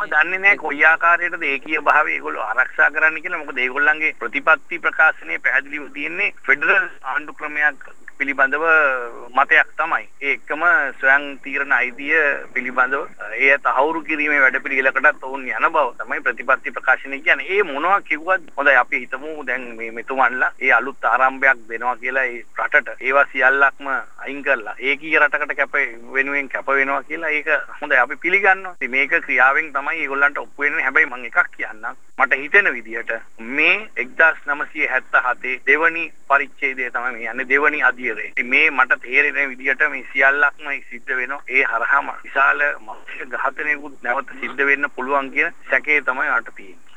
මම දන්නේ නැහැ කොයි ආකාරයකටද ඒකීය භාවය ඒගොල්ලෝ ආරක්ෂා කරන්න කියලා. මොකද ඒගොල්ලන්ගේ ප්‍රතිපත්ති ප්‍රකාශනයේ පැහැදිලිව තියෙන්නේ ෆෙඩරල් ආණ්ඩු ක්‍රමයක් පිළිබඳව මතයක් තමයි. ඒ එක්කම ස්වයං තීරණ අයිතිය පිළිබඳව එය තහවුරු කිරීමේ වැඩපිළිවෙලකටත් ඔවුන් යන බව තමයි ප්‍රතිපත්ති ප්‍රකාශනය කියන්නේ. ඒ මොනවා කිව්වත් හොඳයි අපි හිතමු දැන් මේ මෙතුමන්ලා ඒ අලුත් ආරම්භයක් දෙනවා කියලා ඒ රටට ඒවා සියල්ලක්ම අයින් කරලා ඒකීය රටකට කැප වෙනුවෙන් කැප වෙනවා කියලා ඒක හොඳයි අපි පිළිගන්නවා. ඉතින් මේක ක්‍රියාවෙන් තමයි ඒගොල්ලන්ට ඔප්පු වෙන්නේ. හැබැයි මම එකක් කියන්නම්. මට හිතෙන විදිහට මේ 1977 දෙවනි පරිච්ඡේදය තමයි මේ යන්නේ දෙවනි අධියරේ. ඉතින් මේ මට තේරෙන විදිහට මේ සියල්ලක්ම සිද්ධ වෙනවා. ඒ හරහාම විශාල මානසික ඝාතනයකුත් නැවත සිද්ධ වෙන්න පුළුවන් කියන සැකේ තමයි මට තියෙන්නේ.